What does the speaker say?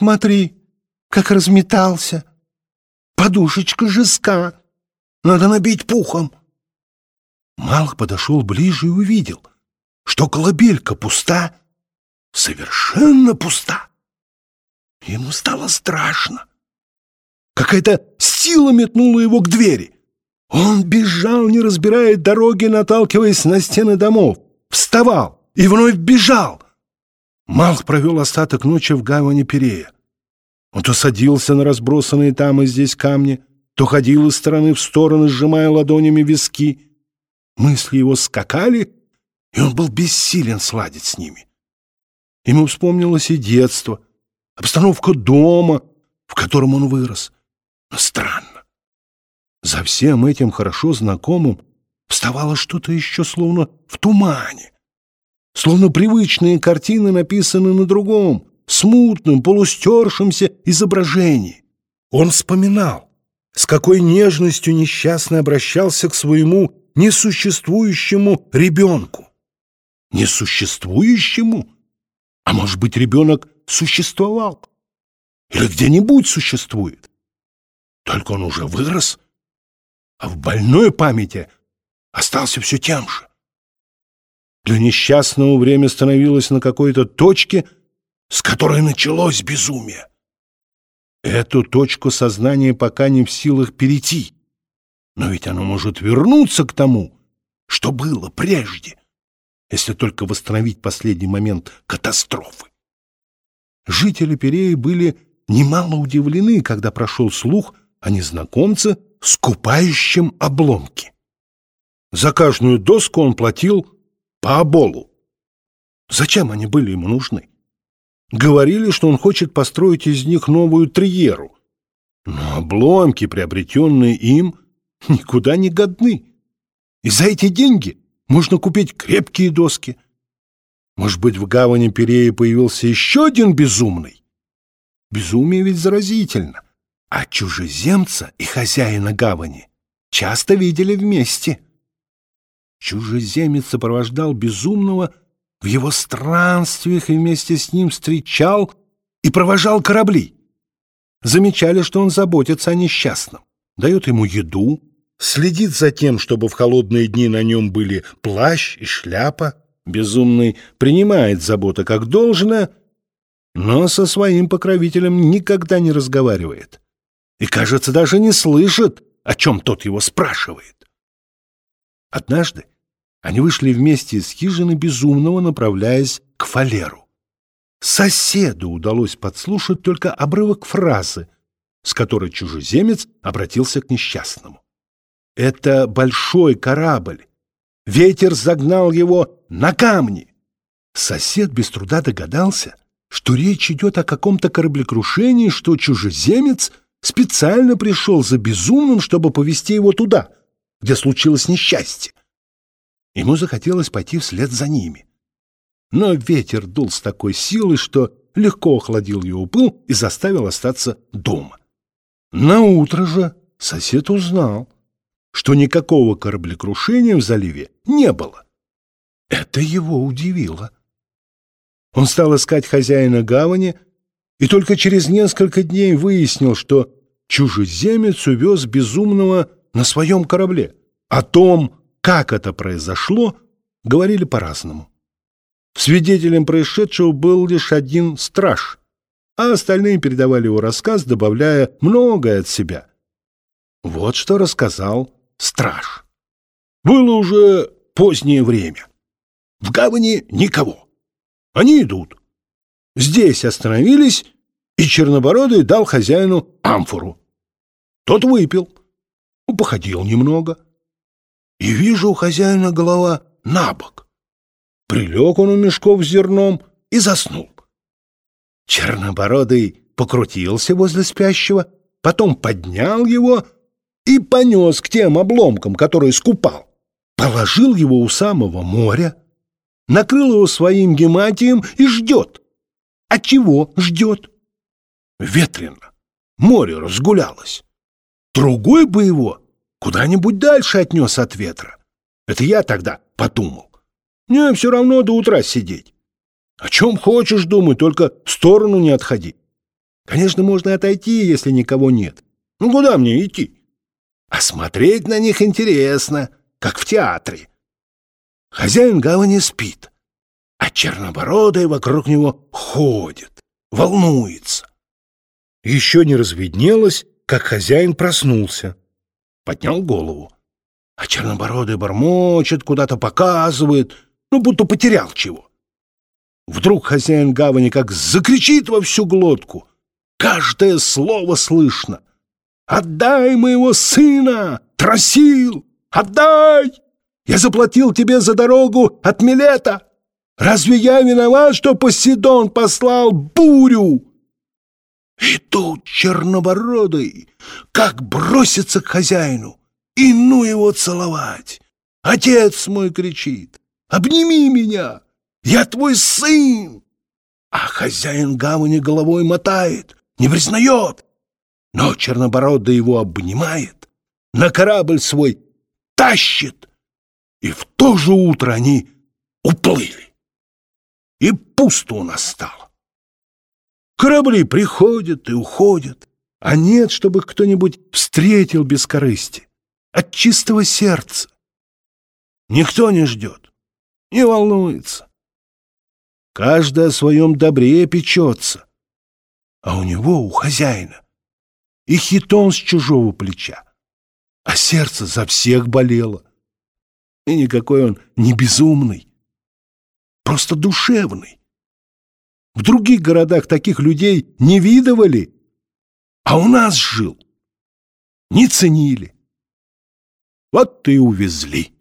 Смотри, как разметался. Подушечка жестка. Надо набить пухом. Малых подошел ближе и увидел, что колыбелька пуста, совершенно пуста. Ему стало страшно. Какая-то сила метнула его к двери. Он бежал, не разбирая дороги, наталкиваясь на стены домов. Вставал и вновь бежал. Малх провел остаток ночи в гавани Перея. Он то садился на разбросанные там и здесь камни, то ходил из стороны в сторону, сжимая ладонями виски. Мысли его скакали, и он был бессилен сладить с ними. Ему вспомнилось и детство, обстановка дома, в котором он вырос. Но странно. За всем этим хорошо знакомым вставало что-то еще словно в тумане. Словно привычные картины написаны на другом, смутном, полустершемся изображении. Он вспоминал, с какой нежностью несчастно обращался к своему несуществующему ребенку. Несуществующему? А может быть, ребенок существовал? Или где-нибудь существует? Только он уже вырос, а в больной памяти остался все тем же. Для несчастного время становилось на какой-то точке, с которой началось безумие. Эту точку сознания пока не в силах перейти. Но ведь оно может вернуться к тому, что было прежде, если только восстановить последний момент катастрофы. Жители Переи были немало удивлены, когда прошел слух о незнакомце, скупающем обломки. За каждую доску он платил по оболу. Зачем они были ему нужны? Говорили, что он хочет построить из них новую триеру. Но обломки, приобретенные им, никуда не годны. И за эти деньги можно купить крепкие доски. Может быть, в гавани Перея появился еще один безумный? Безумие ведь заразительно. А чужеземца и хозяина гавани часто видели вместе. Чужеземец сопровождал безумного в его странствиях и вместе с ним встречал и провожал корабли. Замечали, что он заботится о несчастном, дает ему еду, следит за тем, чтобы в холодные дни на нем были плащ и шляпа. Безумный принимает заботу как должно, но со своим покровителем никогда не разговаривает. И, кажется, даже не слышит, о чем тот его спрашивает. Однажды они вышли вместе из хижины безумного, направляясь к фалеру. Соседу удалось подслушать только обрывок фразы, с которой чужеземец обратился к несчастному. «Это большой корабль. Ветер загнал его на камни». Сосед без труда догадался, что речь идет о каком-то кораблекрушении, что чужеземец специально пришел за безумным, чтобы повести его туда, где случилось несчастье. Ему захотелось пойти вслед за ними. Но ветер дул с такой силой, что легко охладил его пыл и заставил остаться дома. На утро же сосед узнал, что никакого кораблекрушения в заливе не было. Это его удивило. Он стал искать хозяина гавани и только через несколько дней выяснил, что чужеземец увез безумного на своем корабле. О том, как это произошло, говорили по-разному. Свидетелем происшедшего был лишь один страж, а остальные передавали его рассказ, добавляя многое от себя. Вот что рассказал страж. Было уже позднее время. В гавани никого. Они идут. Здесь остановились, и Чернобородый дал хозяину амфору. Тот выпил, походил немного — и вижу у хозяина голова на бок. Прилег он у мешков с зерном и заснул. Чернобородый покрутился возле спящего, потом поднял его и понес к тем обломкам, которые скупал. Положил его у самого моря, накрыл его своим гематием и ждет. А чего ждет? Ветрено. Море разгулялось. Другой бы его куда-нибудь дальше отнес от ветра. Это я тогда подумал. Мне все равно до утра сидеть. О чем хочешь думай, только в сторону не отходи. Конечно, можно отойти, если никого нет. Ну куда мне идти? А смотреть на них интересно, как в театре. Хозяин гавани спит, а чернобородый вокруг него ходит, волнуется. Еще не разведнелось, как хозяин проснулся. Поднял голову. А чернобородый бормочет, куда-то показывает, ну, будто потерял чего. Вдруг хозяин гавани как закричит во всю глотку. Каждое слово слышно. «Отдай моего сына! Тросил! Отдай! Я заплатил тебе за дорогу от Милета! Разве я виноват, что Посейдон послал бурю?» И тут чернобородый как бросится к хозяину и ну его целовать. Отец мой кричит, обними меня, я твой сын. А хозяин гавани головой мотает, не признает. Но чернобородый его обнимает, на корабль свой тащит, и в то же утро они уплыли. И пусто у нас стало. Корабли приходят и уходят, а нет, чтобы кто-нибудь встретил без корысти, от чистого сердца. Никто не ждет, не волнуется. Каждый о своем добре печется, а у него, у хозяина, и хитон с чужого плеча, а сердце за всех болело. И никакой он не безумный, просто душевный. В других городах таких людей не видывали, а у нас жил. Не ценили. Вот ты увезли.